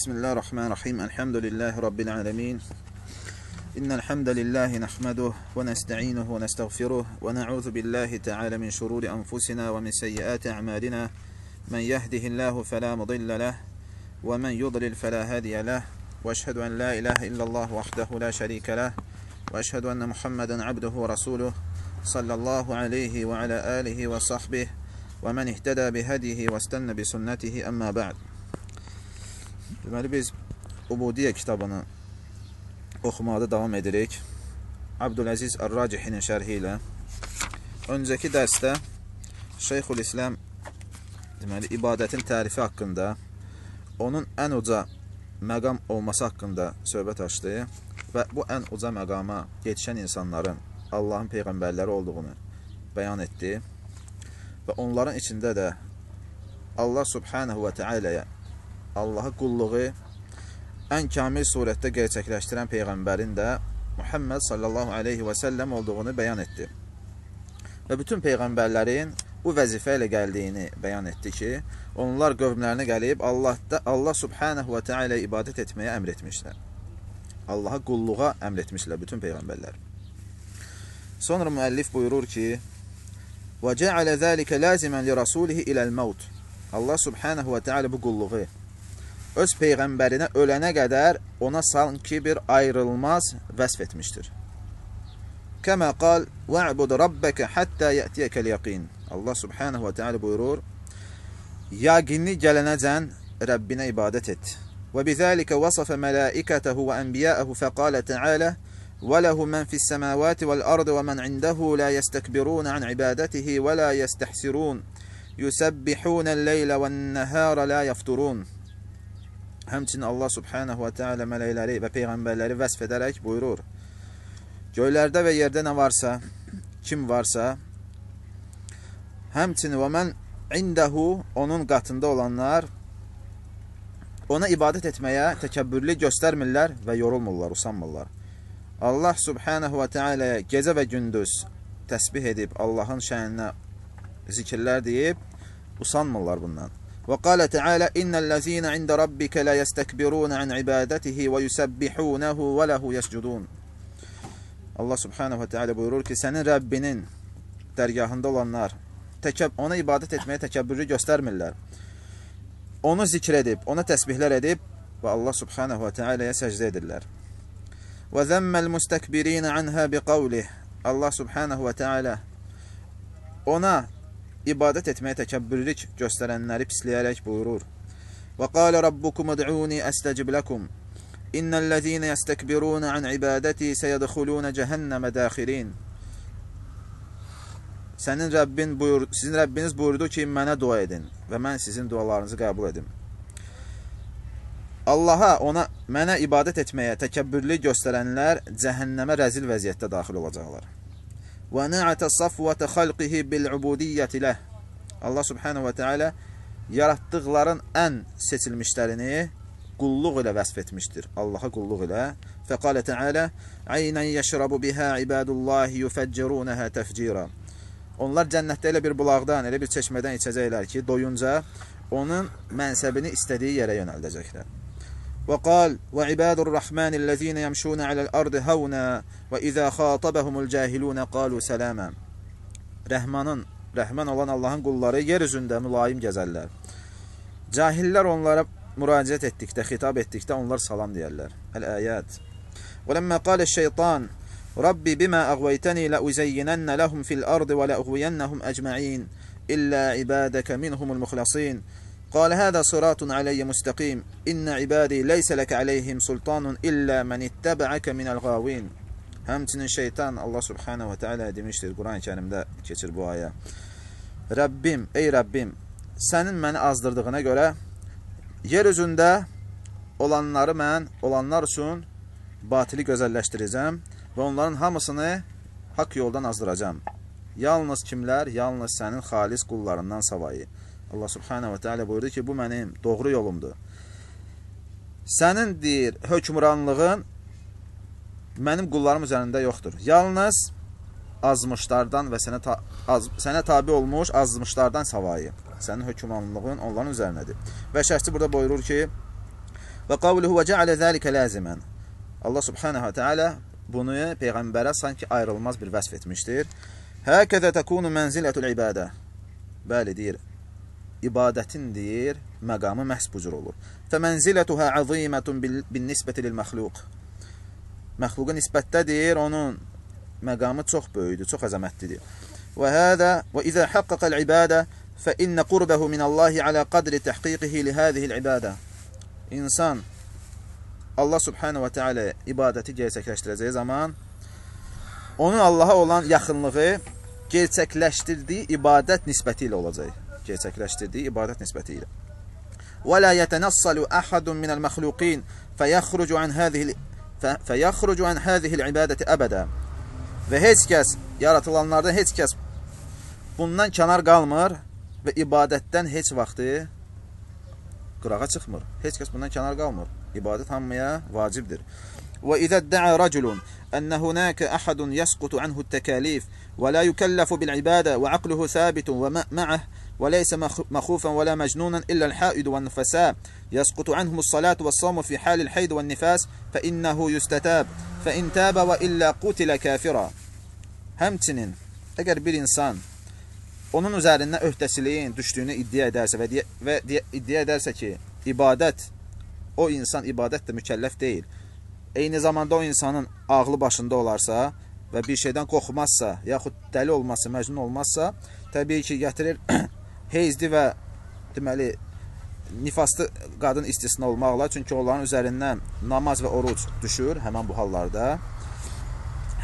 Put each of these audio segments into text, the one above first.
بسم الله الرحمن الرحيم الحمد لله رب العالمين إن الحمد لله نحمده ونستعينه ونستغفره ونعوذ بالله تعالى من شرور أنفسنا ومن سيئات أعمالنا من يهده الله فلا مضل له ومن يضلل فلا هادي له وأشهد أن لا إله إلا الله وحده لا شريك له وأشهد أن محمدا عبده ورسوله صلى الله عليه وعلى آله وصحبه ومن اهتدى بهديه واستنى بسنته أما بعد Deməli, biz Ubudiyyə kitabını oxumaqda davam edirik. Abdüləziz Ər-Racihinin şərhi ilə. Öncəki dərsdə Şeyxül İslam deməli, ibadətin tərifi haqqında, onun ən uca məqam olması haqqında söhbət açdı və bu ən uca məqama yetişən insanların Allahın peyğəmbərləri olduğunu bəyan etdi və onların içində də Allah subhanahu və teala'ya Allahı qulluğu ən kamil surətdə gerçəkləşdirən peyğəmbərin də Muhammed sallallahu aleyhi və səlləm olduğunu bəyan etdi. Və bütün peyğəmbərlərin bu vəzifə ilə gəldiyini bəyan etdi ki, onlar qövmlərinə gəlib Allahda Allah subhanahu və təala ibadət etməyə əmr etmişlər. Allaha qulluğa əmr etmişlər bütün peyğəmbərlər. Sonra müəllif buyurur ki: "Və cəalə zəlikə lazimən li rasulihi ilə'l-maut." Allah subhanahu və təala bu qulluğu öz peyğəmbərinə ölənə qədər ona sanki bir ayrılmaz vəsf etmişdir. Kəmə qal və'bud rabbəkə həttə yətiyəkəl yəqin. Allah subhanahu və teala buyurur, yaqinli gələnəcən Rəbbinə ibadət et. Və bizəlikə vəsafə mələikətəhu və ənbiyəəhu fəqalə tealə وله من في السماوات والأرض ومن عنده لا يستكبرون عن عبادته ولا يستحسرون يسبحون الليل والنهار لا يفترون Həmçinin Allah subhanahu və teala mələkləri və peyğəmbərləri vəsf edərək buyurur. Göylərdə və yerdə nə varsa, kim varsa, həmçinin və mən indəhu onun qatında olanlar ona ibadət etməyə təkəbbürlü göstərmirlər və yorulmurlar, usanmırlar. Allah subhanahu və teala'ya gecə və gündüz təsbih edib Allahın şəninə zikirlər deyib usanmırlar bundan. وقال تعالى إن الذين عند ربك لا يستكبرون عن عبادته ويسبحونه وله يسجدون Allah subhanahu və teala buyurur ki, sənin Rəbbinin dərgahında olanlar təkəb ona ibadət etməyə təkəbbürlü göstərmirlər. Onu zikr edib, ona təsbihlər edib və Allah subhanahu və teala'ya səcdə edirlər. Və zəmməl müstəkbirinə anhə biqavlih Allah subhanahu və teala ona ibadət etməyə təkəbbürlük göstərənləri pisləyərək buyurur. Və qalə rabbukum ud'uni əstəcib ləkum. İnnəl-ləzīnə yəstəkbirunə an ibadəti səyədxulunə cəhənnəmə dəxirin. Sənin Rəbbin buyur, sizin Rəbbiniz buyurdu ki, mənə dua edin və mən sizin dualarınızı qəbul edim. Allaha, ona, mənə ibadət etməyə təkəbbürlük göstərənlər cəhənnəmə rəzil vəziyyətdə daxil olacaqlar. Və nə'ətə safvətə xalqihi bil-ubudiyyəti ləh. Allah subhanahu və teala yaratdıqların ən seçilmişlərini qulluq ilə vəsf etmişdir. Allaha qulluq ilə. Fəqalə teala Aynən yəşrabu bihə ibadullahi yufəccirunəhə təfcira. Onlar cənnətdə elə bir bulaqdan, elə bir çeşmədən içəcəklər ki, doyunca onun mənsəbini istədiyi yerə yönəldəcəklər. وقال وعباد الرحمن الذين يمشون على الأرض هونا وإذا خاطبهم الجاهلون قالوا سلاما رحمن رحمن olan Allah'ın qulları yer üzündə mülayim gəzərlər. Cahillər onlara müraciət etdikdə, xitab etdikdə onlar salam deyərlər. Əl-Əyyət ولما قال الشيطان ربي بما أغويتني لا أزينن لهم في الأرض ولا ولأغوينهم أجمعين إلا عبادك منهم المخلصين قال هذا صراط علي مستقيم إن عبادي ليس لك عليهم سلطان إلا من اتبعك من الغاوين Həmçinin şeytan Allah subhanahu və teala demişdir Quran-ı kərimdə keçir bu ayə. Rəbbim, ey Rəbbim, sənin məni azdırdığına görə yer üzündə olanları mən, olanlar üçün batili gözəlləşdirəcəm və onların hamısını haqq yoldan azdıracam. Yalnız kimlər? Yalnız sənin xalis qullarından savayı. Allah subhanahu və teala buyurdu ki, bu mənim doğru yolumdur. Sənin deyir, hökmranlığın mənim qullarım üzərində yoxdur. Yalnız azmışlardan və sənə, ta az sənə tabi olmuş azmışlardan savayı. Sənin hökmranlığın onların üzərindədir. Və şəxsi burada buyurur ki, Və qavluhu və cəalə zəlikə ləzimən. Allah subhanahu wa ta'ala bunu peyğəmbərə sanki ayrılmaz bir vəsf etmişdir. Həkəzə təkunu mənzilətul ibadə. Bəli deyir. İbadətin deyir, məqamı məhz bu cür olur. Fəmənzilətuhə əzimətun bin nisbəti lil məxluq. Məxluqa nisbətdə deyir, onun məqamı çox böyükdür, çox əzəmətlidir. Və hədə və izə haqqaqal ibadə fə innə qurbəhu minallahi alə qadri təhqiqihi li həzihi ibadə. İnsan Allah subhanahu və teala ibadəti gerçəkləşdirəcəyi zaman onun Allaha olan yaxınlığı gerçəkləşdirdiyi ibadət nisbəti ilə olacaq. Gerçəkləşdirdiyi ibadət nisbəti ilə. Və la yetənassalu ahadun minəl məxluqin fəyəxrucu an həzihi fəyəxrucu an həzihi ibadəti əbədə. Və heç kəs yaratılanlardan heç kəs bundan kənar qalmır və ibadətdən heç vaxtı qırağa çıxmır. Heç kəs bundan kənar qalmır. İbadət hamıya vacibdir. Və izə də'a raculun ənə hunəkə əhədun yəsqutu anhu təkəlif və la yükəlləfu bil ibadə və aqluhu sabitun və ma'ah وليس مخوفا ولا مجنونا إلا الحائد والنفساء يسقط عنهم الصلاة والصوم في حال الحيض والنفاس فإنه يستتاب فإن تاب وإلا قتل كافرا Həmçinin, əgər bir insan onun üzərindən öhdəsiliyin düşdüyünü iddia edərsə və, deyə, və deyə, iddia edərsə ki, ibadət, o insan ibadətlə mükəlləf deyil, eyni zamanda o insanın ağlı başında olarsa və bir şeydən qorxmazsa, yaxud dəli olmazsa, məcnun olmazsa, təbii ki, gətirir heyzli və deməli nifaslı qadın istisna olmaqla, çünki onların üzərindən namaz və oruc düşür həmən bu hallarda.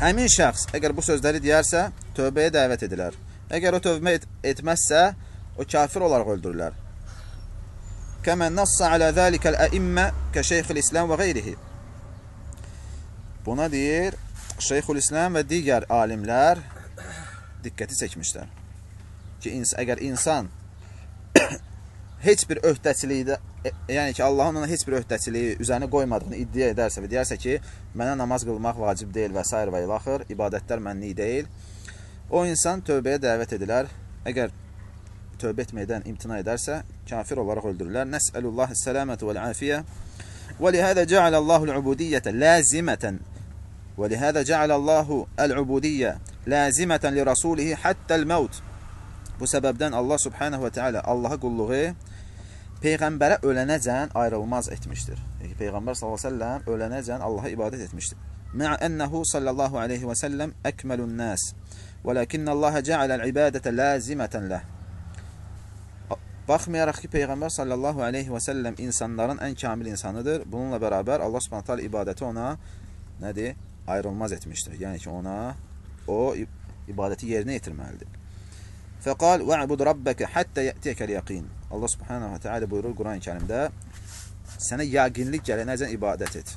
Həmin şəxs əgər bu sözləri deyərsə, tövbəyə dəvət edilər. Əgər o tövbə et etməzsə, o kafir olaraq öldürürlər. Kəmə nassa alə zəlikəl əimmə kə şeyxül İslam və qeyrihi. Buna deyir, Şeyxül İslam və digər alimlər diqqəti çəkmişlər. Ki, ins əgər insan heç bir öhdəçilikdə, e, yəni ki, Allahın ona heç bir öhdəçiliyi üzərinə qoymadığını iddia edərsə və deyərsə ki, mənə namaz qılmaq vacib deyil və s. və ilaxır, ibadətlər mənlik deyil, O insan tövbəyə dəvət edilər. Əgər tövbə etməkdən imtina edərsə, kafir olaraq öldürürlər. Nəsəlullah səlamətə vəl-afiyə. Və lihədə cəalallahu l-ubudiyyətə lazimətən və lihədə cəalallahu əl-ubudiyyə lazimətən li rasulihi həttəl-məvt. Bu səbəbdən Allah subhanahu və teala Allaha qulluğu Peyğəmbərə ölənəcən ayrılmaz etmişdir. Yəni Peyğəmbər sallallahu əleyhi və səlləm ölənəcən Allaha ibadət etmişdir. Mə ənəhu sallallahu əleyhi və səlləm əkməlun nas. Walakin Allah cəalə ibadətə lazimətən leh. Baxmayaraq ki, Peyğəmbər sallallahu əleyhi və səlləm insanların ən kamil insanıdır. Bununla bərabər Allah Subhanahu taala ibadəti ona nədir? Ayrılmaz etmişdir. Yəni ki, ona o ibadəti yerinə yetirməlidir. Fəqal və'bud rabbəkə həttə yətiyəkəl yəqin. Allah subhanahu wa ta'ala buyurur Quran-ı kərimdə sənə yəqinlik gələnəcən ibadət et.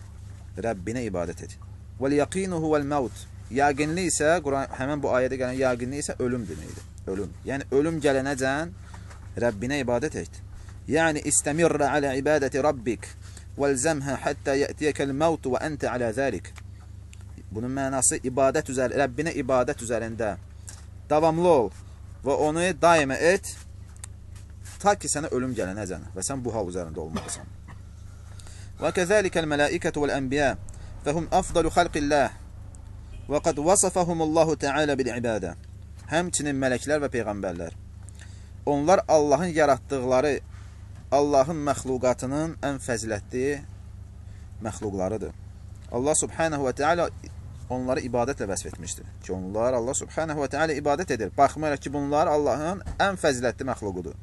Rəbbinə ibadət et. Vəl-yəqinu huvəl-məvt. Yaqinli isə Quran həmin bu ayədə gələn yaqinli isə ölüm deməkdir. Ölüm. Yəni ölüm gələnəcən Rəbbinə ibadət et. Yəni istamirra ala ibadati rabbik walzamha hatta ya'tiyakal maut və anta ala zalik. Bunun mənası ibadət üzər Rəbbinə ibadət üzərində davamlı ol və onu daima et ta ki sənə ölüm gələnəcən və sən bu hal üzərində olmalısan. Və kəzəlikəl mələikətü vəl-ənbiyə fəhum afdalu xalqillah Və qad vasafahumullahu Teala bil ibadə. Həmçinin mələklər və peyğəmbərlər. Onlar Allahın yaratdıqları Allahın məxluqatının ən fəzilətli məxluqlarıdır. Allah subhanahu və teala onları ibadətlə vəsf etmişdir. Ki, onlar Allah subhanahu və teala ibadət edir. Baxmayaraq ki, bunlar Allahın ən fəzilətli məxluqudur.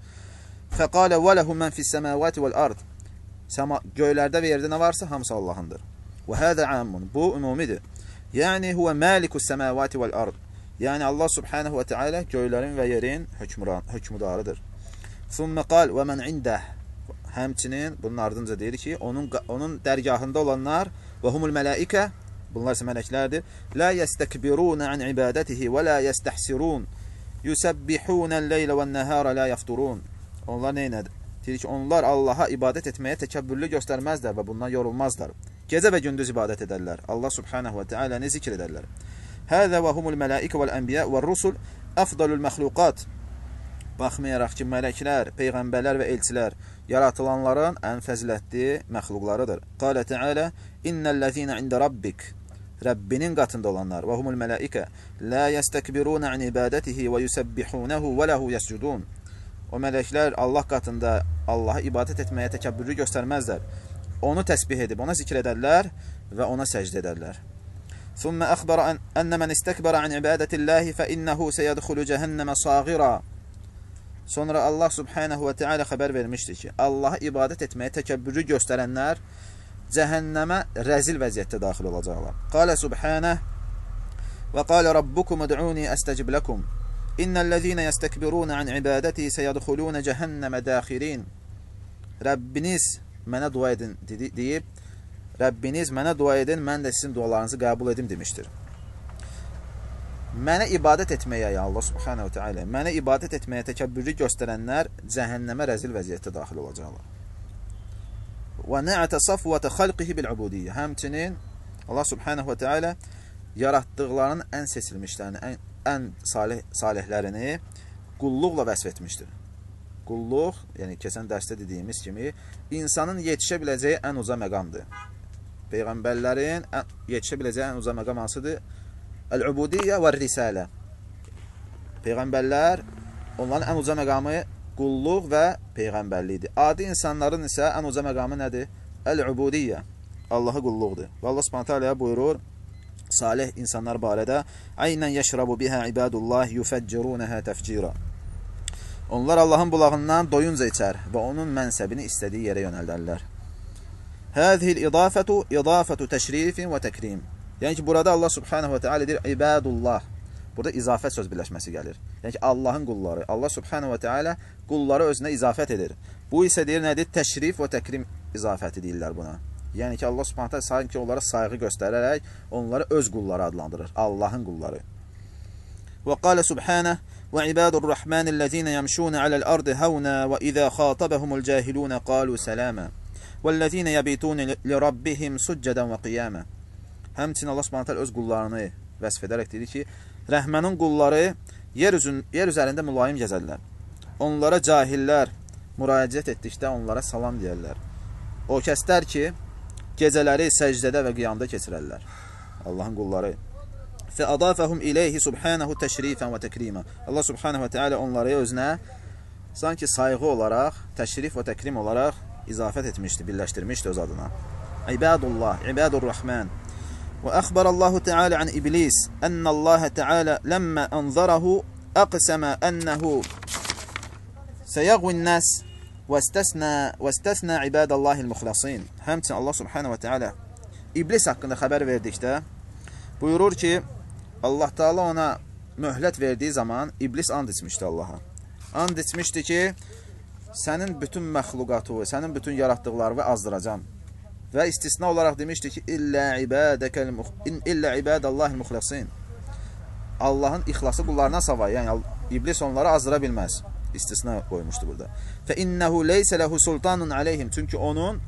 Fəqalə və ləhum mən fis-səmavati vəl-ard. Göylərdə və yerdə nə varsa hamısı Allahındır. Və hədə amun. Bu ümumidir. Yəni huve malikus semavati vel ard. Yəni Allah subhanahu ve teala göylərin və yerin hökmran, hökmdarıdır. Thumma qal və men indah. Həmçinin bunun ardınca deyir ki, onun onun dərgahında olanlar və humul mələikə bunlar isə mələklərdir. La yestekbiruna an ibadatihi və la yestahsirun. Yusabbihuna el-leylə ve'n-nahara la yafturun. Onlar nə edir? Deyir ki, onlar Allaha ibadət etməyə təkəbbürlü göstərməzlər və bundan yorulmazlar. Gecə və gündüz ibadət edərlər. Allah subhanahu və teala'nı zikr edərlər. Həzə və humul mələikə vəl-ənbiyə və rusul əfdalul məxluqat. Baxmayaraq ki, mələklər, peyğəmbərlər və elçilər yaratılanların ən fəzilətli məxluqlarıdır. Qalə Teala: "İnnellezina inde rabbik" Rəbbinin qatında olanlar və humul mələikə la yestekbiruna an ibadatihi və yusabbihunahu və lahu yescudun. O mələklər Allah qatında Allaha ibadət etməyə təkəbbürlü göstərməzlər. Onu təsbih edib, ona zikr edərlər və ona səcdə edərlər. ثم أخبر أن, أن من استكبر عن عبادة الله فإنه سيدخل جهنم صاغرا Sonra Allah subhanahu və teala xəbər vermişdi ki, Allaha ibadət etməyə təkəbbürlü göstərənlər cəhənnəmə rəzil vəziyyətdə daxil olacaqlar. Qalə subhanə və qalə rabbukum ud'uni əstəcib ləkum. İnnəl-ləzīnə yəstəkbirunə an ibadəti səyədxulunə cəhənnəmə daxirin. Rəbbiniz mənə dua edin deyib, Rəbbiniz mənə dua edin, mən də sizin dualarınızı qəbul edim demişdir. Mənə ibadət etməyə, ya Allah subhanahu teala, mənə ibadət etməyə təkəbbürlü göstərənlər cəhənnəmə rəzil vəziyyətdə daxil olacaqlar və nə'ətə safvətə xalqihi bil-ubudiyyə. Həmçinin Allah subhanahu və teala yaratdıqlarının ən seçilmişlərini, ən, ən salih, salihlərini qulluqla vəsf etmişdir. Qulluq, yəni keçən dərsdə dediyimiz kimi, insanın yetişə biləcəyi ən uca məqamdır. Peyğəmbərlərin ən, yetişə biləcəyi ən uca məqam hansıdır? Əl-ubudiyyə və risalə. Peyğəmbərlər, onların ən uca məqamı qulluq və peyğəmbərlikdir. Adi insanların isə ən uca məqamı nədir? Əl-ubudiyyə. Allaha qulluqdur. Və Allah Subhanahu taala buyurur salih insanlar barədə: "Aynən yeşrabu biha ibadullah yufeccirunaha tefcira." Onlar Allahın bulağından doyunca içər və onun mənsəbini istədiyi yerə yönəldərlər. Həzihil idafətu idafətu təşrifin və təkrim. Yəni ki, burada Allah Subhanahu və Teala deyir ibadullah. Burada izafət söz birləşməsi gəlir. Yəni ki, Allahın qulları. Allah subhanahu və teala qulları özünə izafət edir. Bu isə deyir nədir? Təşrif və təkrim izafəti deyirlər buna. Yəni ki, Allah subhanahu teala sanki onlara sayğı göstərərək onları öz qulları adlandırır. Allahın qulları. Və ibadur rahmanillezine yemşuna aləl ardı havna və izə xatabahumul cahilun qalu salama. Vəllezine yebitun li rabbihim succadan və qiyama. Həmçinin Allah subhanahu öz qullarını vəsf edərək deyir ki, Rəhmənin qulları yer, üzün, yer üzərində mülayim gəzərlər. Onlara cahillər müraciət etdikdə onlara salam deyərlər. O kəslər ki, gecələri səcdədə və qiyamda keçirərlər. Allahın qulları. Fə adafəhum iləyhi subhanahu təşrifən və təkrima. Allah subhanahu və teala onları özünə sanki sayğı olaraq, təşrif və təkrim olaraq izafət etmişdi, birləşdirmişdi öz adına. İbadullah, ibadur rahman. وأخبر الله تعالى عن إبليس أن الله تعالى لما أنظره أقسم أنه سيغوي الناس واستثنى واستثنى عباد الله المخلصين Həmçinin Allah subhanahu və teala İblis haqqında xəbər verdikdə buyurur ki, Allah Taala ona möhlət verdiyi zaman İblis and içmişdi Allaha. And içmişdi ki, sənin bütün məxluqatı, sənin bütün yaratdıqlarını azdıracam. Və istisna olaraq demişdi ki, illə ibadəkəl illə ibadəllahil muxləsin. Allahın ixlası qullarına savay, yəni iblis onları azdıra bilməz. İstisna qoymuşdu burada. Fə innehu leysə lehu sultanun aleyhim. Çünki onun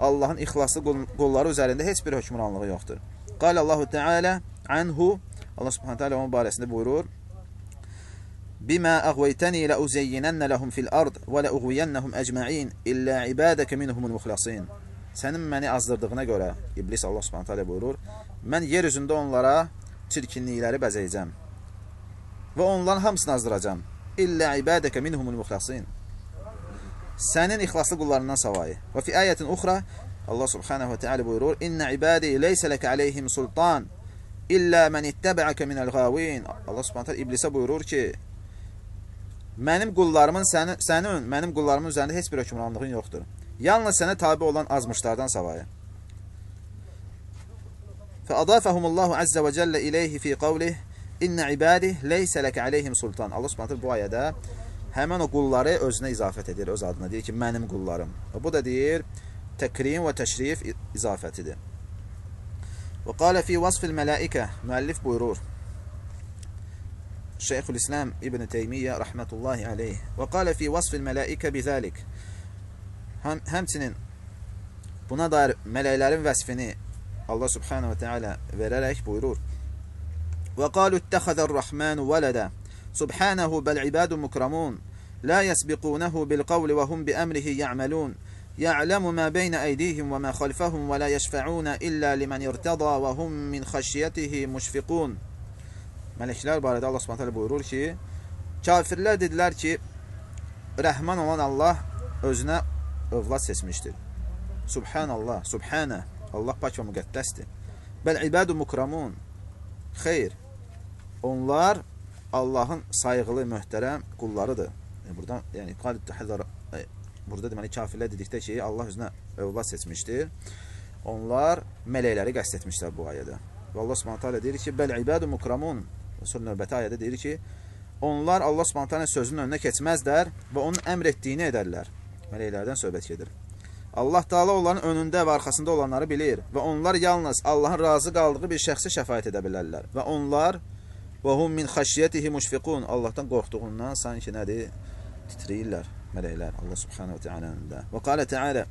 Allahın ixlaslı qulları üzərində heç bir hökmranlığı yoxdur. Qala Allahu Teala anhu Allah Subhanahu taala onun barəsində buyurur: Bima aghwaytani la uzayyinanna lahum fil ard və la ughwiyannahum ecma'in illa ibadaka minhumul muxlasin sənin məni azdırdığına görə İblis Allah Subhanahu taala buyurur, mən yer üzündə onlara çirkinlikləri bəzəyəcəm və onların hamısını azdıracam. İllə ibadəkə minhumul muxlasin. Sənin ixlaslı qullarından savayı. Və fi ayətin uxra Allah Subhanahu və Teala buyurur: "İnne ibadi leysə lek aleyhim sultan illə men ittaba'aka minel gawin." Allah Subhanahu taala iblisə buyurur ki, mənim qullarımın sənin, sənin mənim qullarımın üzərində heç bir hökmranlığın yoxdur. Yalnız sənə tabi olan azmışlardan savayı. فأضافهم الله عز وجل إليه في قوله İnne ibadi leysə ləkə aleyhim sultan. Allah Subhanahu bu ayədə həmin o qulları özünə izafət edir, öz adına deyir ki, mənim qullarım. Bu da deyir təkrim və təşrif izafətidir. Və qala fi vasfil mələikə müəllif buyurur. Şeyxülislam İbn Teymiyyə rahmetullahi aleyh. Və qala fi vasfil mələikə bizalik. Həm, həmçinin buna dair mələklərin vəsfini Allah subhanahu və teala verərək buyurur. Və qalu ittəxəzər-rəhmanu vələdə subhanahu bəl ibadu mukramun لا يسبقونه بالقول وهم بأمره يعملون يعلم ما بين أيديهم وما خلفهم ولا يشفعون إلا لمن ارتضى وهم من خشيته مشفقون Mələklər barədə Allah Subhanahu buyurur ki, kafirlər dedilər ki, rəhman olan Allah özünə övlad seçmişdir. Subhanallah, subhanə. Allah pak və müqəddəsdir. Bəl ibadu mukramun. Xeyr. Onlar Allahın sayğılı, möhtərəm qullarıdır. E, buradan, yəni qalib təhəzzər e, burada deməli kafirlər dedikdə ki, Allah özünə övlad seçmişdir. Onlar mələkləri qəsd etmişlər bu ayədə. Və Allah Subhanahu taala deyir ki, bəl ibadu mukramun. Sonra növbəti ayədə deyir ki, onlar Allah Subhanahu taala sözünün önünə keçməzlər və onun əmr etdiyini edərlər. Mələklərdən söhbət gedir. Allah Taala onların önündə və arxasında olanları bilir və onlar yalnız Allahın razı qaldığı bir şəxsə şəfaət edə bilərlər. Və onlar və hum min xəşiyyətihi müşfiqun Allahdan qorxduğundan sanki nədir? titrəyirlər mələklər Allah Subhanahu Taala'nın önündə. Və qala Taala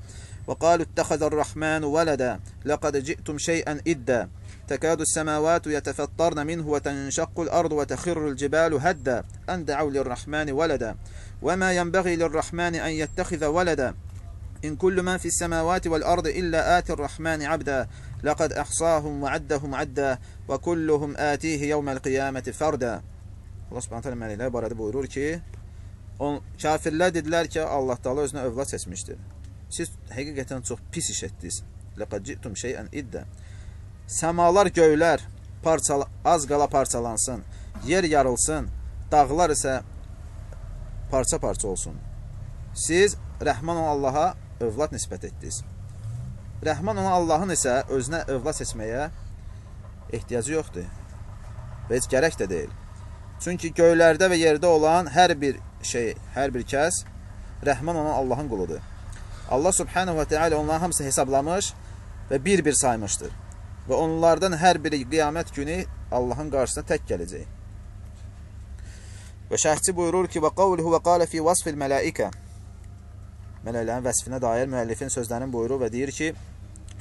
və qalu ittaxazar-rahman walada laqad ji'tum şey'an idda تكاد السماوات يتفطرن منه وتنشق الأرض وتخر الجبال هدا. أن دعوا للرحمن ولدا. وما ينبغي للرحمن أن يتخذ ولدا. إن كل من في السماوات والأرض إلا آتي الرحمن عبدا. لقد أحصاهم وعدهم عدا. وكلهم آتيه يوم القيامة فردا. Allah Subhanahu taala mələklər barədə buyurur ki, on kafirlər dedilər ki, Allah Taala özünə övlad seçmişdir. Siz həqiqətən çox pis iş etdiniz. Laqad ji'tum şey'an idda. Səmalar, göylər parçal az qala parçalansın, yer yarılsın, dağlar isə parça-parça olsun. Siz Rəhman olan Allaha övlad nisbət etdiniz. Rəhman olan Allahın isə özünə övlad seçməyə ehtiyacı yoxdur. Və heç gərək də deyil. Çünki göylərdə və yerdə olan hər bir şey, hər bir kəs Rəhman olan Allahın quludur. Allah subhanahu və teala onların hamısını hesablamış və bir-bir saymışdır. Və onlardan hər biri qiyamət günü Allahın qarşısına tək gələcək. Və şərhçi buyurur ki, və qavluhu və qalə fi vasfil mələikə Mələklərin vəsfinə dair müəllifin sözlərinin buyurur və deyir ki,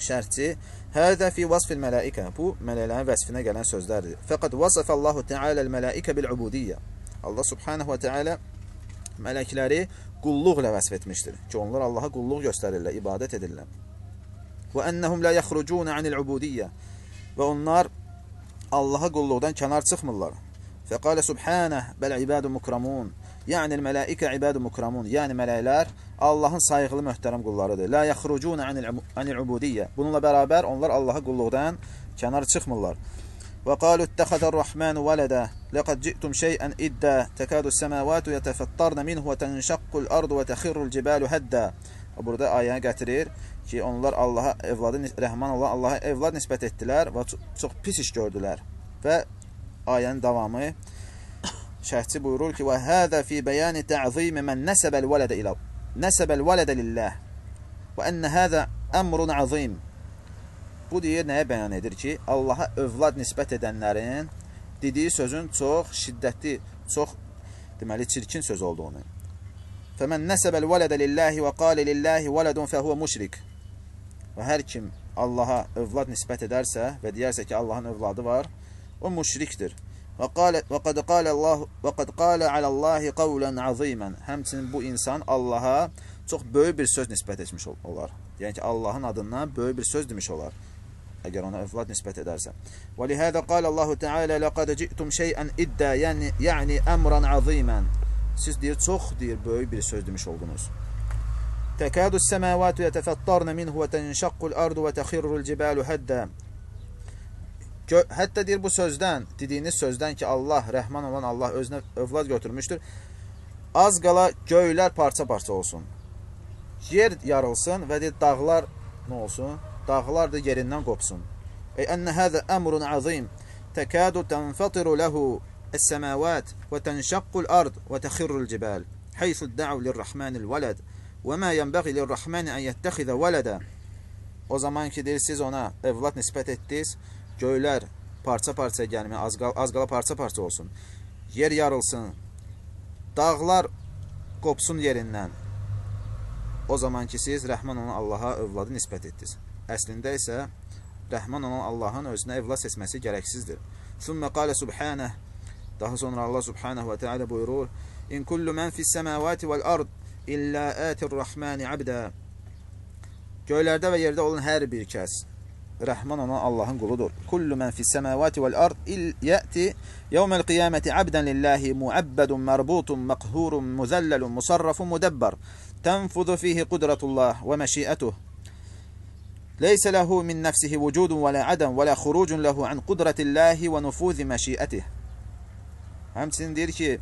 şərhçi, Hədə fi vasfil mələikə Bu, mələklərin vəsfinə gələn sözlərdir. Fəqəd vasəfəllahu tealəl mələikə bil-ubudiyyə Allah subhanahu və tealə mələkləri qulluqla vəsf etmişdir. Ki, onlar Allaha qulluq göstərirlər, ibadət edirlər və ennəhum la yaxrucuna anil ubudiyyə və onlar Allaha qulluqdan kənar çıxmırlar. Fəqalə subhanəh bəl ibadu mukramun Yəni mələikə ibadu mukramun Yəni mələklər Allahın sayıqlı möhtərəm qullarıdır. La yaxrucuna anil ubudiyyə Bununla bərabər onlar Allaha qulluqdan kənar çıxmırlar. Və qalu ittəxədər-Rahmanu vələdə Ləqəd ci'tum şeyən iddə Təkadu səməvatu yətəfəttarna minhu və tənşəqqul ardu və təxirrul cibalu həddə Burada ayəni gətirir ki, onlar Allaha evladı rəhman olan Allaha evlad nisbət etdilər və çox, çox pis iş gördülər. Və ayənin davamı şərhçi buyurur ki: "Və həzə fi bəyan ta'zim men nəsəbəl vələdə ilə nəsəbəl vələdə lillah və ən həzə əmrun azim." Bu deyir nəyə bəyan edir ki, Allaha övlad nisbət edənlərin dediyi sözün çox şiddətli, çox deməli çirkin söz olduğunu. Fəmən nəsəbəl vələdə lillahi və qale lillahi vələdun fəhuvə müşrik. Və hər kim Allaha övlad nisbət edərsə və deyərsə ki, Allahın övladı var, o müşrikdir. Və qala və qad qala Allah və qad qala ala Allah qawlan aziman. Həmçinin bu insan Allaha çox böyük bir söz nisbət etmiş olar. Yəni ki, Allahın adından böyük bir söz demiş olar. Əgər ona övlad nisbət edərsə. Və lihədə qala Allah Teala laqad ci'tum şey'an idda, yəni yəni əmran aziman. Siz deyir çox deyir böyük bir söz demiş oldunuz. Təkadu səmavatu yətəfəttarna minhu və tənşəqqul ardu və təxirrul cibalu həddə. Hətta deyir bu sözdən, dediyiniz sözdən ki, Allah, rəhman olan Allah özünə övlad götürmüşdür. Az qala göylər parça-parça olsun. Yer yarılsın və deyir dağlar nə olsun? Dağlar da yerindən qopsun. Ey ənə həzə əmrun azim. Təkadu tənfətiru ləhu əs-səmavat və tənşəqqul ard və təxirrul cibal. Heysu də'u lirrahmanil vələd. Və mə yənbəği lirrahməni ən yəttəxidə vələdə O zaman ki, deyir, siz ona evlad nisbət etdiniz, göylər parça-parça gəlmə, az, qal az qala parça-parça olsun. Yer yarılsın, dağlar qopsun yerindən. O zaman ki, siz rəhman olan Allaha övladı nisbət etdiniz. Əslində isə rəhman olan Allahın özünə evlad seçməsi gərəksizdir. Sümmə qalə subhanəh Daha sonra Allah subhanahu və teala buyurur İn kullu men fis semavati vel ard illa atir rahmani abda. Göylərdə və yerdə olan hər bir kəs Rəhman ona Allahın quludur. Kullu men fis semavati vel ard il yati yevmel kıyameti abden lillahi muabbadun marbutun makhurun muzallelun musarrafun mudabbar. Tenfudu fihi kudretullah ve meşi'etuh. ليس له من نفسه وجود ولا عدم ولا خروج له عن قدرة الله ونفوذ مشيئته Həmçinin deyir ki,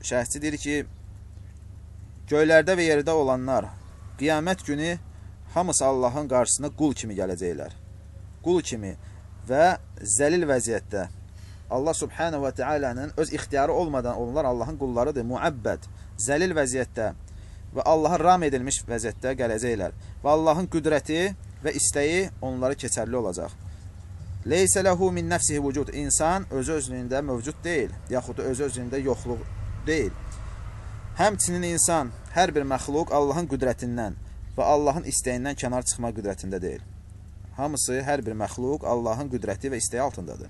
şəhsçi deyir ki, göylərdə və yerdə olanlar qiyamət günü hamısı Allahın qarşısına qul kimi gələcəklər. Qul kimi və zəlil vəziyyətdə Allah subhanahu və teala'nın öz ixtiyarı olmadan onlar Allahın qullarıdır, muəbbəd, zəlil vəziyyətdə və Allaha ram edilmiş vəziyyətdə gələcəklər. Və Allahın qüdrəti və istəyi onları keçərli olacaq. Leysə ləhu min nəfsihi vücud. İnsan özü özlüyündə mövcud deyil, yaxud da özü özlüyündə yoxluq deyil. Həmçinin insan, hər bir məxluq Allahın qüdrətindən və Allahın istəyindən kənar çıxma qüdrətində deyil. Hamısı, hər bir məxluq Allahın qüdrəti və istəyi altındadır.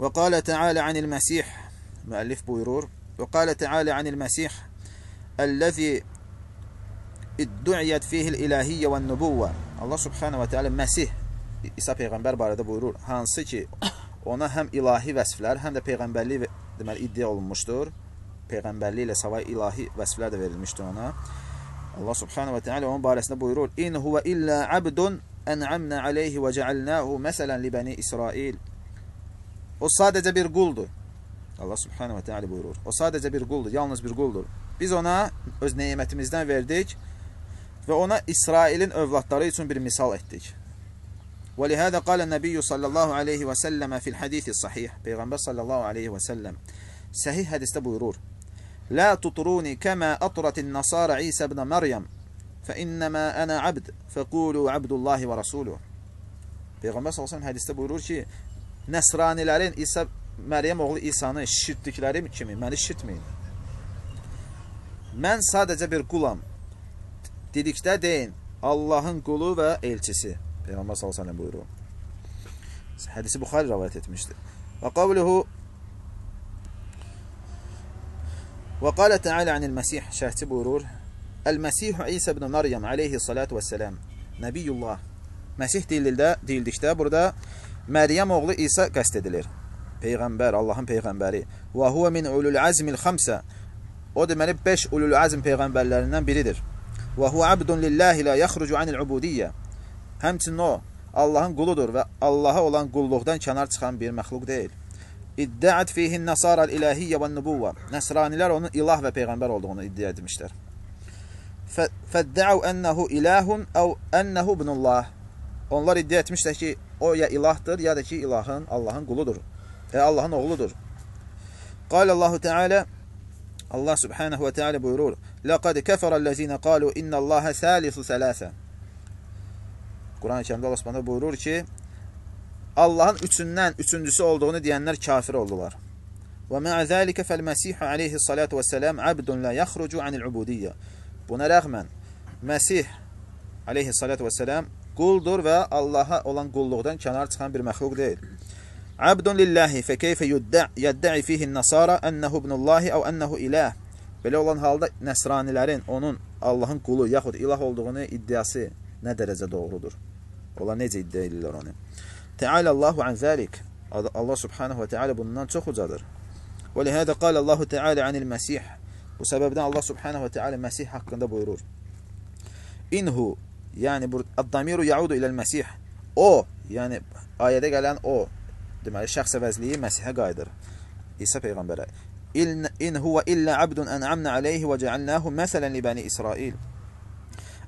Və qalə Teala anil Məsih, müəllif buyurur, və qalə Teala anil Məsih, əlləzi iddu'iyyət fihil ilahiyyə və nübuvvə. Allah subhanə və teala Məsih İsa peyğəmbər barədə buyurur, hansı ki ona həm ilahi vəsflər, həm də peyğəmbərlik deməli iddia olunmuşdur. Peyğəmbərlik ilə savay ilahi vəsflər də verilmişdir ona. Allah subhanahu və teala onun barəsində buyurur: "İn huve illa abdun en'amna alayhi və cealnahu məsələn li bani İsrail." O sadəcə bir quldur. Allah subhanahu və teala buyurur. O sadəcə bir quldur, yalnız bir quldur. Biz ona öz nemətimizdən verdik və ona İsrailin övladları üçün bir misal etdik. ولهذا قال النبي صلى الله عليه وسلم في الحديث الصحيح Peyğəmbər sallallahu aleyhi və səlləm səhih hədisdə buyurur لا تطروني كما أطرت النصارى عيسى ابن مريم فإنما أنا عبد فقولوا عبد الله ورسوله Peyğəmbər sallallahu aleyhi hədisdə buyurur ki Nəsranilərin İsa Məryəm oğlu İsanı şirtdikləri kimi məni şirtməyin. Mən sadəcə bir qulam. Dedikdə deyin Allahın qulu və elçisi. Peyğəmbər sallallahu əleyhi buyurur. Hədisi Buxari rivayet etmişdir. Və qavluhu Və qala Teala anil Məsih şəhti buyurur: El-Məsih İsa ibn Məryəm alayhi salatu vesselam Nəbiyullah. Məsih deyildikdə, deyildikdə burada Məryəm oğlu İsa qəsd edilir. Peyğəmbər, Allahın peyğəmbəri. Və huve min ulul azmil xamsa. O deməli 5 ulul azm peyğəmbərlərindən biridir. Və huve abdun lillahi la yaxrucu anil ubudiyyə. Həmçinin o, Allahın quludur və Allaha olan qulluqdan kənar çıxan bir məxluq deyil. İddiət fihin nasara ilahiyyə və nübuvvə. Nəsranilər onun ilah və peyğəmbər olduğunu iddia etmişlər. Fəddəu ənəhu ilahun əv ənəhu ibnullah. Onlar iddia etmişlər ki, o ya ilahdır, ya da ki, ilahın, Allahın quludur. E, Allahın oğludur. Qalə Allahu Teala Allah subhanahu və teala buyurur: "Laqad kefərə'l-lezina qalu innallaha salisu salasa." Quran-ı Kərimdə Allah Subhanahu buyurur ki, Allahın üçündən üçüncüsü olduğunu deyənlər kafir oldular. Və mə'ə zəlikə fəl-Məsih aleyhi salatu vesselam abdun la yaxrucu anil ubudiyyə. Buna rəğmən Məsih aleyhi salatu vesselam quldur və Allaha olan qulluqdan kənar çıxan bir məxluq deyil. Abdun lillahi fə keyfə yəddə'i fihin nasara ənəhu ibnullahi əv ənəhu ilah. Belə olan halda nəsranilərin onun Allahın qulu yaxud ilah olduğunu iddiası nə dərəcə doğrudur? Onlar necə iddia edirlər onu? Teala Allahu an zalik. Allah subhanahu ve teala bundan çox ucadır. Və lihədə qal Allahu teala anil Məsih. Bu səbəbdən Allah subhanahu ve teala Məsih haqqında buyurur. İnhu, yəni bu ad-damiru yaudu iləl Məsih. O, yəni ayədə gələn o, deməli şəxs əvəzliyi Məsihə qayıdır. İsa peyğəmbərə. İn huwa illa abdun an'amna alayhi və cealnahu məsələn li bani İsrail.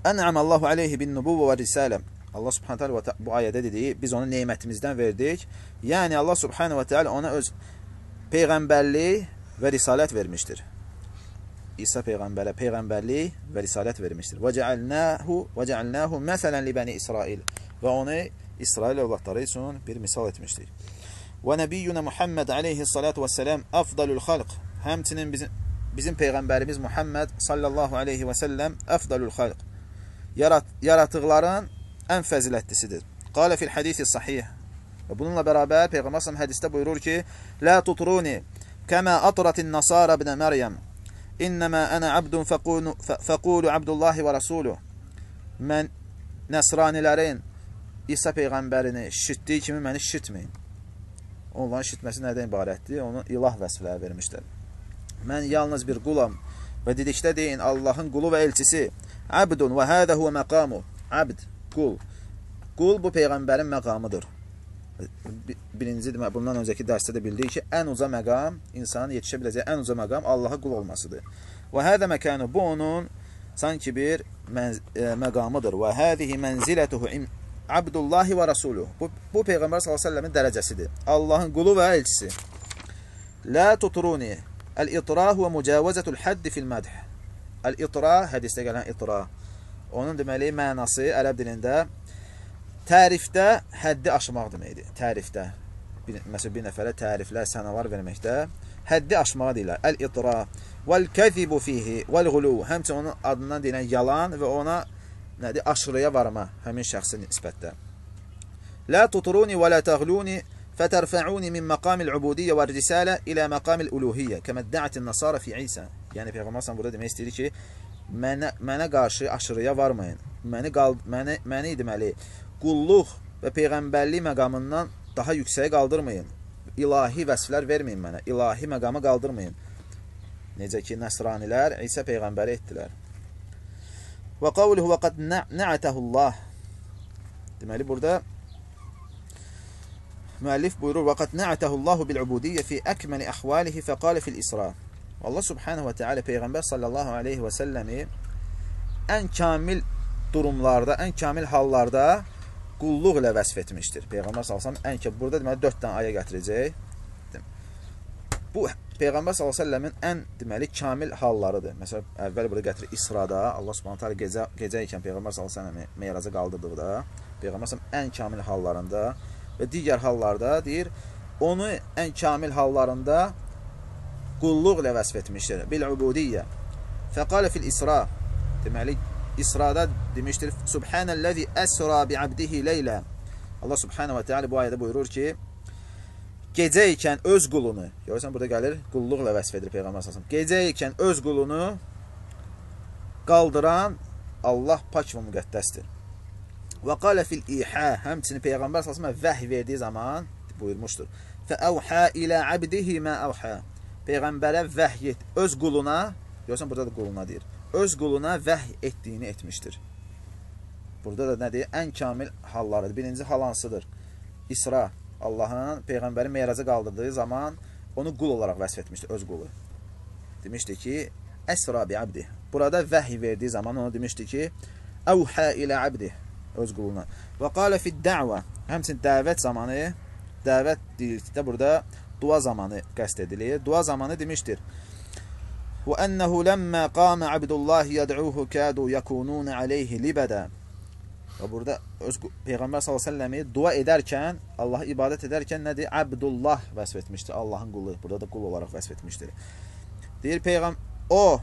An'ama Allahu alayhi bin nubuvvə və risalə. Allah subhanahu teala bu ayədə dediyi, biz onu nemətimizdən verdik. Yəni Allah subhanahu teala ona öz peyğəmbərlik və risalət vermişdir. İsa peyğəmbərə peyğəmbərlik və risalət vermişdir. Və cəalnahu və cəalnahu məsələn li bani İsrail. Və onu İsrail övladları üçün bir misal etmişdir. Və nəbiyyuna Muhammed aleyhi salatu vesselam afdalul xalq. Həmçinin bizim bizim peyğəmbərimiz Muhammed sallallahu aleyhi və səlləm afdalul xalq. Yarat yaratıqların ən fəzilətlisidir. Qalə fil hadisi sahih. Və bununla bərabər Peyğəmbər sallallahu hədisdə buyurur ki: "La tutruni Kəmə atratin nasara ibn Məryəm. İnnəmə ənə abdun fəqulu, fəqulu Abdullahi və Rasuluh. Mən nəsranilərin İsa Peyğəmbərini şişitdiyi kimi məni şişitməyin. Onların şişitməsi nədən ibarətdir? Onu ilah vəsfləri vermişlər. Mən yalnız bir qulam və dedikdə deyin Allahın qulu və elçisi. Abdun və hədə huvə məqamu. Abd, qul. Qul bu Peyğəmbərin məqamıdır. Birinci demək, bundan öncəki dərsdə də bildik ki, ən uca məqam, insanın yetişə biləcəyi ən uca məqam Allaha qul olmasıdır. Və hədə məkanu, bu onun sanki bir e, məqamıdır. Və həzihi mənzilətuhu Abdullahi və Rasuluh. Bu, bu Peyğəmbər s.ə.v-in dərəcəsidir. Allahın qulu və elçisi. La tutruni. Əl-itra huvə mücavəzətul həddi fil mədh. Əl-itra, hədisdə gələn itra. Onun deməli mənası ərəb dilində tərifdə həddi aşmaq deməkdir. Tərifdə. Bir, məsələn, bir nəfərə təriflər, sənalar verməkdə həddi aşmağa deyirlər. Əl-itra vəl-kəzibu fihi vəl-ğulu. Həmçinin onun adından deyilən yalan və ona nədir? Aşırıya varma həmin şəxsə nisbətdə. La tuturuni və la təğluni fətərfəuni min məqamil ubudiyyə və risalə ilə məqamil uluhiyyə kəmə dəətin nasara fi İsa. Yəni Peyğəmbər sən burada demək istəyir ki, mənə, mənə qarşı aşırıya varmayın. Məni, qal, məni, məni deməli, qulluq və peyğəmbərlik məqamından daha yüksəyə qaldırmayın. İlahi vəsflər verməyin mənə. İlahi məqamı qaldırmayın. Necə ki, nəsranilər İsa peyğəmbəri etdilər. Və qavluhu və qad nə'ətəhullah. Deməli, burada müəllif buyurur, və qad nə'ətəhullahu bil-ubudiyyə fi əkməli əhvalihi fəqalə fil-isra. Allah subhanahu və teala Peyğəmbər sallallahu aleyhi və səlləmi ən kamil durumlarda, ən kamil hallarda qulluq ilə vəsf etmişdir. Peyğəmbər sallallahu aleyhi və səlləm ən burada deməli 4 dənə ayə gətirəcək. Bu Peyğəmbər s.ə.v-in ən deməli kamil hallarıdır. Məsələn, əvvəl burada gətirir İsrada, Allah Subhanahu taala gecə gecə ikən Peyğəmbər s.ə.v-i meyraca qaldırdıqda, Peyğəmbər s.ə.v ən kamil hallarında və digər hallarda deyir, onu ən kamil hallarında qulluq ilə vəsf etmişdir. Bil ubudiyyə. Fəqalə fil İsra. Deməli İsrada demişdir: Subhanəllazi əsra bi abdihi leylə. Allah Subhanahu va Taala bu ayədə buyurur ki, gecə ikən öz qulunu, görürsən burada gəlir, qulluqla vəsf edir Peyğəmbər sallallahu Gecə ikən öz qulunu qaldıran Allah pak və müqəddəsdir. Və qala fil ihə, həmçinin Peyğəmbər sallallahu vəhy verdiyi zaman buyurmuşdur. Fə əvhə ilə abdihi mə əvhə. Peyğəmbərə vəhy et, öz quluna, görürsən burada da quluna deyir. Öz quluna vəhy etdiyini etmişdir. Burada da nədir? Ən kamil hallarıdır. Birinci hal hansıdır? İsra, Allahın Peyğəmbəri meyraca qaldırdığı zaman onu qul olaraq vəsf etmişdi, öz qulu. Demişdi ki, əsra bi abdi. Burada vəhy verdiyi zaman onu demişdi ki, əvhə ilə abdi, öz quluna. Və qalə fid dəvə, həmçin dəvət zamanı, dəvət deyilikdə burada dua zamanı qəst edilir. Dua zamanı demişdir. Və ənəhu ləmmə qamə abdullah yəd'uhu kədu yəkunun aleyhi libədə. Və burada öz Peyğəmbər s.ə.v dua edərkən, Allaha ibadət edərkən nədir? Abdullah vəsf etmişdir. Allahın qulu. Burada da qul olaraq vəsf etmişdir. Deyir Peyğəmbər, o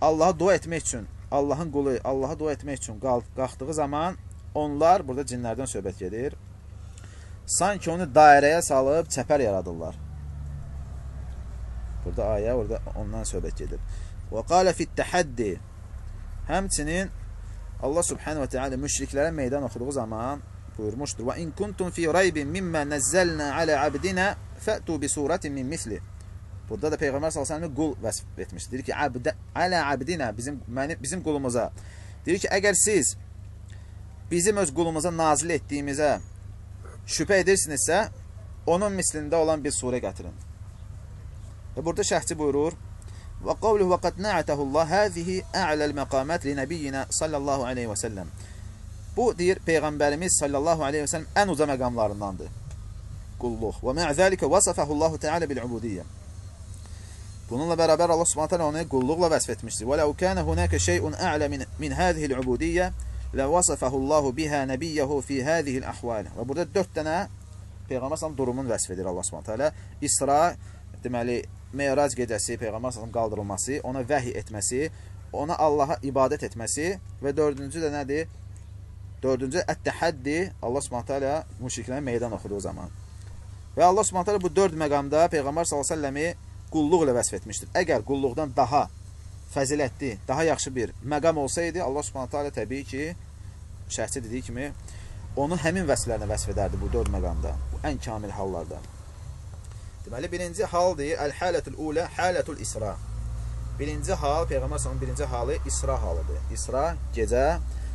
Allaha dua etmək üçün, Allahın qulu, Allaha dua etmək üçün qalxdığı zaman onlar, burada cinlərdən söhbət gedir, sanki onu dairəyə salıb çəpər yaradırlar. Burada ayə, orada ondan söhbət gedir. Və qalə fit təhəddi Həmçinin Allah subhanahu və teala müşriklərə meydan oxuduğu zaman buyurmuşdur. Və in kuntum fi raybin mimma nazzalna ala abdina fa'tu bi suratin min misli. Burada da Peyğəmbər sallallahu əleyhi qul vəsf etmişdir. Ki, abdə ala abdina bizim məni bizim qulumuza. Deyir ki, əgər siz bizim öz qulumuza nazil etdiyimizə şübhə edirsinizsə, onun mislində olan bir surə gətirin. Və burada şərhçi buyurur: Və qavluhu və qad na'atəhullah həzihi a'ləl məqamət li nəbiyyina sallallahu aleyhi və səlləm. Bu, deyir, Peyğəmbərimiz sallallahu aleyhi və səlləm ən uca məqamlarındandır. Qulluq. Və mə'zəlikə vasafəhullahu tealə bil-ubudiyyə. Bununla bərabər Allah subhanət hələ onu qulluqla vəsf etmişdir. Və ləu kənə hunəkə şeyun ə'lə min, min hədihil ubudiyyə lə vasafəhullahu bihə nəbiyyəhu fi hədihil əhval. Və burada dörd dənə Peyğəmbər sallam durumun vəsf edir Allah subhanət hələ. İsra, deməli, Meyrac gecəsi Peyğəmbər sallallahu qaldırılması, ona vəhy etməsi, ona Allaha ibadət etməsi və dördüncü də nədir? Dördüncü ət-təhəddi Allah Subhanahu taala müşriklərə meydan oxuduğu zaman. Və Allah Subhanahu taala bu dörd məqamda Peyğəmbər sallallahu əleyhi qulluq ilə vəsf etmişdir. Əgər qulluqdan daha fəzilətli, daha yaxşı bir məqam olsaydı, Allah Subhanahu taala təbii ki, şərhçi dediyi kimi onu həmin vəsflərlə vəsf edərdi bu 4 məqamda, bu ən kamil hallarda. Deməli, birinci hal deyir, əl-halətul ulə, halətul isra. Birinci hal, Peyğəmbər sallallahu birinci halı isra halıdır. İsra gecə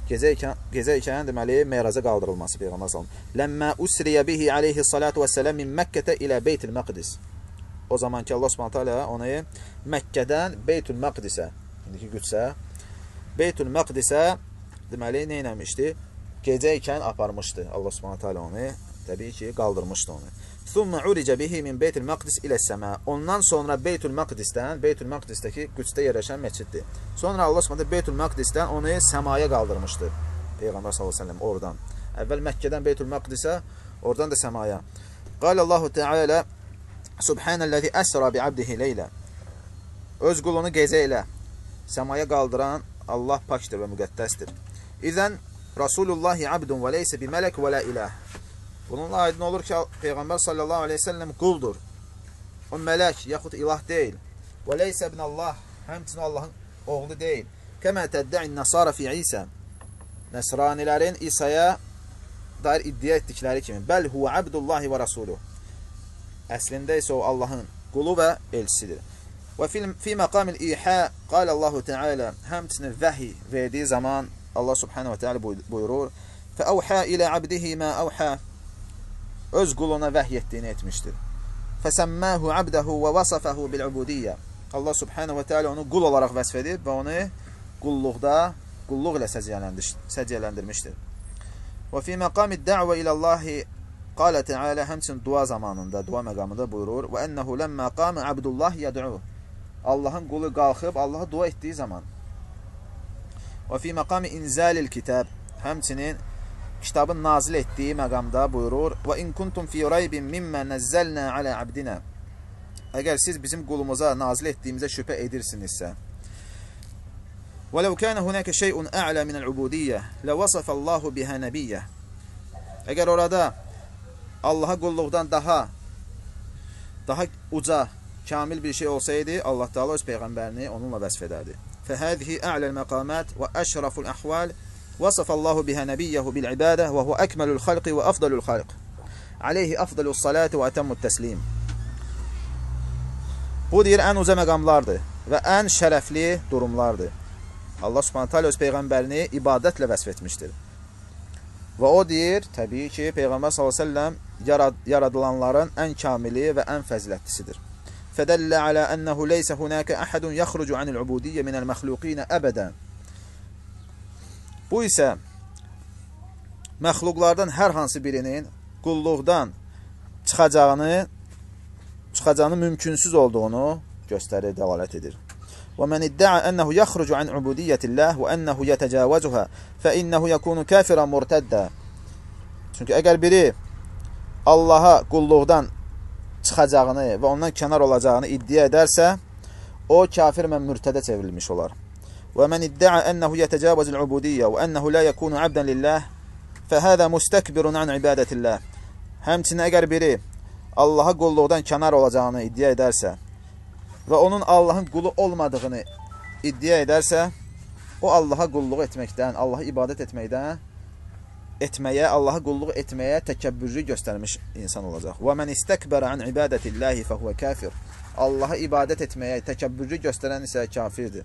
gecə ikən gecə ikən deməli meraca qaldırılması Peyğəmbər sallallahu Ləmmə usriyə bihi alayhi salatu vesselam min Məkkə ilə Beytul Məqdis. O zaman ki Allah Subhanahu taala onu Məkkədən Beytul Məqdisə, indiki Qüdsə, Beytul Məqdisə deməli nə etmişdi? Gecə ikən aparmışdı. Allah Subhanahu taala onu təbii ki qaldırmışdı onu. Thumma urica bihi min Beytul Maqdis ilə səma. Ondan sonra Beytul Maqdisdən, Beytul Maqdisdəki Qüdsdə yerləşən məsciddir. Sonra Allah Subhanahu Beytul Maqdisdən onu səmaya qaldırmışdı. Peyğəmbər sallallahu əleyhi və səlləm oradan. Əvvəl Məkkədən Beytul Maqdisə, oradan da səmaya. Qala Allahu Teala Subhanallazi əsra bi abdihi leyla. Öz qulunu gecə ilə səmaya qaldıran Allah pakdır və müqəddəsdir. İzən Rasulullah abdun və leysə bi mələk və la ilah. Bununla aydın olur ki, Peyğəmbər sallallahu aleyhi ve sellem quldur. O mələk, yaxud ilah deyil. Və leysə ibn Allah, həmçinin Allahın oğlu deyil. Kəmə təddəin nəsara fi İsə. Nəsranilərin İsa'ya dair iddia etdikləri kimi. Bəl huvə abdullahi və rasuluh. Əslində isə o Allahın qulu və elçisidir. Və fi məqamil ihə qalə Allahu Teala həmçinin vəhi verdiyi zaman Allah subhanahu wa ta'ala buyurur Fəəvhə ilə abdihi mə əvhə öz quluna vəhy etdiyini etmişdir. Fəsəmməhu abdəhu və vasafəhu bil-ubudiyyə. Allah subhanahu və teala onu qul olaraq vəsf edib və onu qulluqda, qulluq ilə səciyyələndirmişdir. Və fi məqamid də'və ilə Allahi qalə teala həmçin dua zamanında, dua məqamında buyurur və ənəhu ləmmə qamə abdullah yəd'u. Allahın qulu qalxıb Allaha dua etdiyi zaman. Və fi məqami inzalil kitab həmçinin kitabın nazil etdiyi məqamda buyurur: "Və in kuntum fi raybin mimma nazzalna ala abdina." Əgər siz bizim qulumuza nazil etdiyimizə şübhə edirsinizsə, "Və law kana hunaka şey'un a'la min al-ubudiyyə, la wasafa Allahu biha nabiyyə." Əgər orada Allaha qulluqdan daha daha uca, kamil bir şey olsaydı, Allah Taala öz peyğəmbərini onunla vəsf edərdi. Fəhəzihi a'la'l məqamat və əşraful ahval وصف الله بها نبيه بالعبادة وهو أكمل الخلق وأفضل الخلق عليه أفضل الصلاة وأتم التسليم Bu deyir ən uca məqamlardır və ən şərəfli durumlardır. Allah Subhanahu taala öz peyğəmbərini ibadətlə vəsf etmişdir. Və o deyir, təbii ki, Peyğəmbər sallallahu əleyhi yaradılanların ən kamili və ən fəzilətlisidir. Fədəllə alə ənəhu leysə hunaka ahadun yaxrucu anil ubudiyyə minəl məxluqin əbədən. Bu isə məxluqlardan hər hansı birinin qulluqdan çıxacağını çıxacağını mümkünsüz olduğunu göstərir, dəlalət edir. Və men idda'a ennehu yaxrucu an ubudiyyətillah və ennehu yetəcavəzuha fə innehu yekunu kafiran murtadda. Çünki əgər biri Allaha qulluqdan çıxacağını və ondan kənar olacağını iddia edərsə, o kafir və mürtədə çevrilmiş olar. ومن ادعى أنه يتجاوز العبودية وأنه لا يكون عبدا لله فهذا mustakbirun an ibadətillah. Həmçinin əgər biri Allaha qulluqdan kənar olacağını iddia edərsə və onun Allahın qulu olmadığını iddia edərsə, o Allaha qulluq etməkdən, Allaha ibadət etməkdən etməyə, Allaha qulluq etməyə təkəbbürlü göstərmiş insan olacaq. Və men istekbara an ibadətillahi fehuve kafir. Allaha ibadət etməyə təkəbbürlü göstərən isə kafirdir.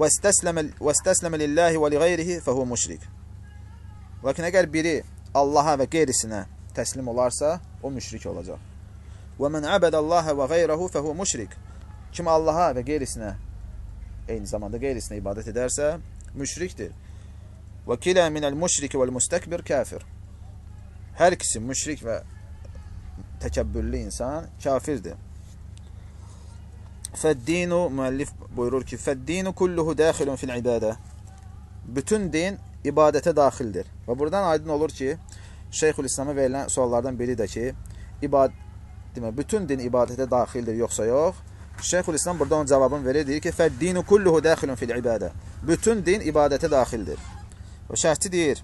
وَاسْتَسْلَمَ لِلّٰهِ وَلِغَيْرِهِ فَهُوَ مُشْرِكٌ Lakin əgər biri Allaha və qeyrisinə təslim olarsa, o müşrik olacaq. وَمَنْ عَبَدَ اللّٰهَ وَغَيْرَهُ فَهُوَ مُشْرِكٌ Kim Allaha və qeyrisinə, eyni zamanda qeyrisinə ibadət edərsə, müşrikdir. وَكِلَا مِنَ الْمُشْرِكِ وَالْمُسْتَكْبِرِ kafir. Hər ikisi müşrik və təkəbbürlü insan kafirdir. Fəddinu, müəllif buyurur ki, Fəddinu kulluhu daxilun fil ibadə. Bütün din ibadətə daxildir. Və buradan aydın olur ki, Şeyxül İslam'a verilən suallardan biri də ki, ibad demə, bütün din ibadətə daxildir, yoxsa yox. Şeyxül İslam burada onun cavabını verir, deyir ki, Fəddinu kulluhu daxilun fil ibadə. Bütün din ibadətə daxildir. Və şərhçi deyir,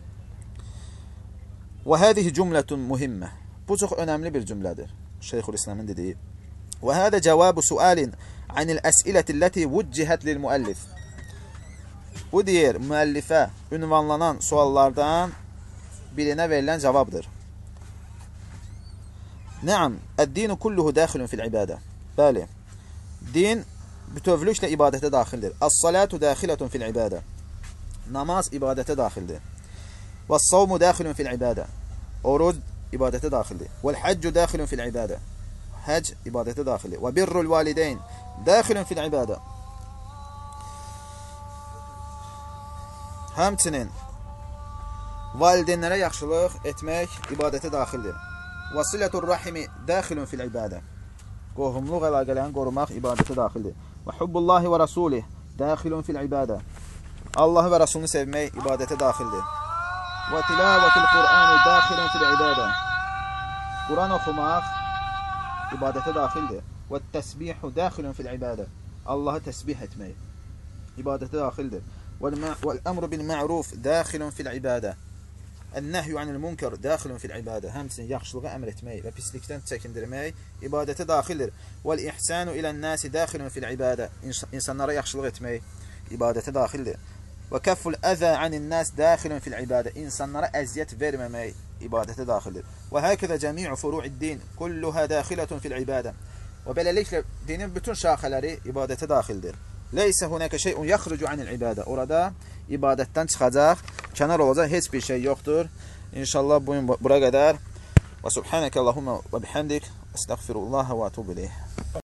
Və hədihi cümlətun mühimmə. Bu çox önəmli bir cümlədir. Şeyxül İslamın dediyi. وهذا جواب سؤال عن الأسئلة التي وجهت للمؤلف Bu deyir, müəllifə ünvanlanan suallardan birinə verilən cavabdır. Nəam, əd-dinu kulluhu daxilun fil ibadə. Bəli, din bütövlüklə ibadətə daxildir. As-salatu daxilatun fil ibadə. Namaz ibadətə daxildir. Və-s-savmu daxilun fil ibadə. Oruc ibadətə daxildir. Vəl-haccu daxilun fil ibadə. Hac ibadətə daxildir. Və birrul valideyn daxilun fil ibadə. Həmçinin valideynlərə yaxşılıq etmək ibadətə daxildir. Vasilətur rahimi daxilun fil ibadə. Qohumluq əlaqələrini qorumaq ibadətə daxildir. Və hubbullahi və rasulih daxilun fil ibadə. Allahı və Rasulunu sevmək ibadətə daxildir. Və tilavətul Qur'ani daxilun fil ibadə. Quran oxumaq ibadətə daxildir. Və təsbihu daxilun fil ibadə. Allahı təsbih etmək ibadətə daxildir. بالمعروف داخل في العبادة النهي عن المنكر داخل في العبادة həmçinin yaxşılığa əmr etmək və pislikdən çəkindirmək ibadətə daxildir. Vel ihsanu ilen nasi daxilun fil ibadə. İnsanlara yaxşılıq etmək ibadətə daxildir. Və kəfful əzə anin nas daxilun fil ibadə. İnsanlara əziyyət verməmək ibadətə daxildir. Və həkədə cəmi'u furu'id din kulluha daxilatun fil ibadə. Və beləliklə dinin bütün şaxələri ibadətə daxildir. Leysə hunəkə şeyun yaxrucu anil ibadə. Orada ibadətdən çıxacaq, kənar olacaq heç bir şey yoxdur. İnşallah bu gün bura qədər. Və subhanəkə Allahumma və bihamdik. Estəğfirullah və atubu ileyh.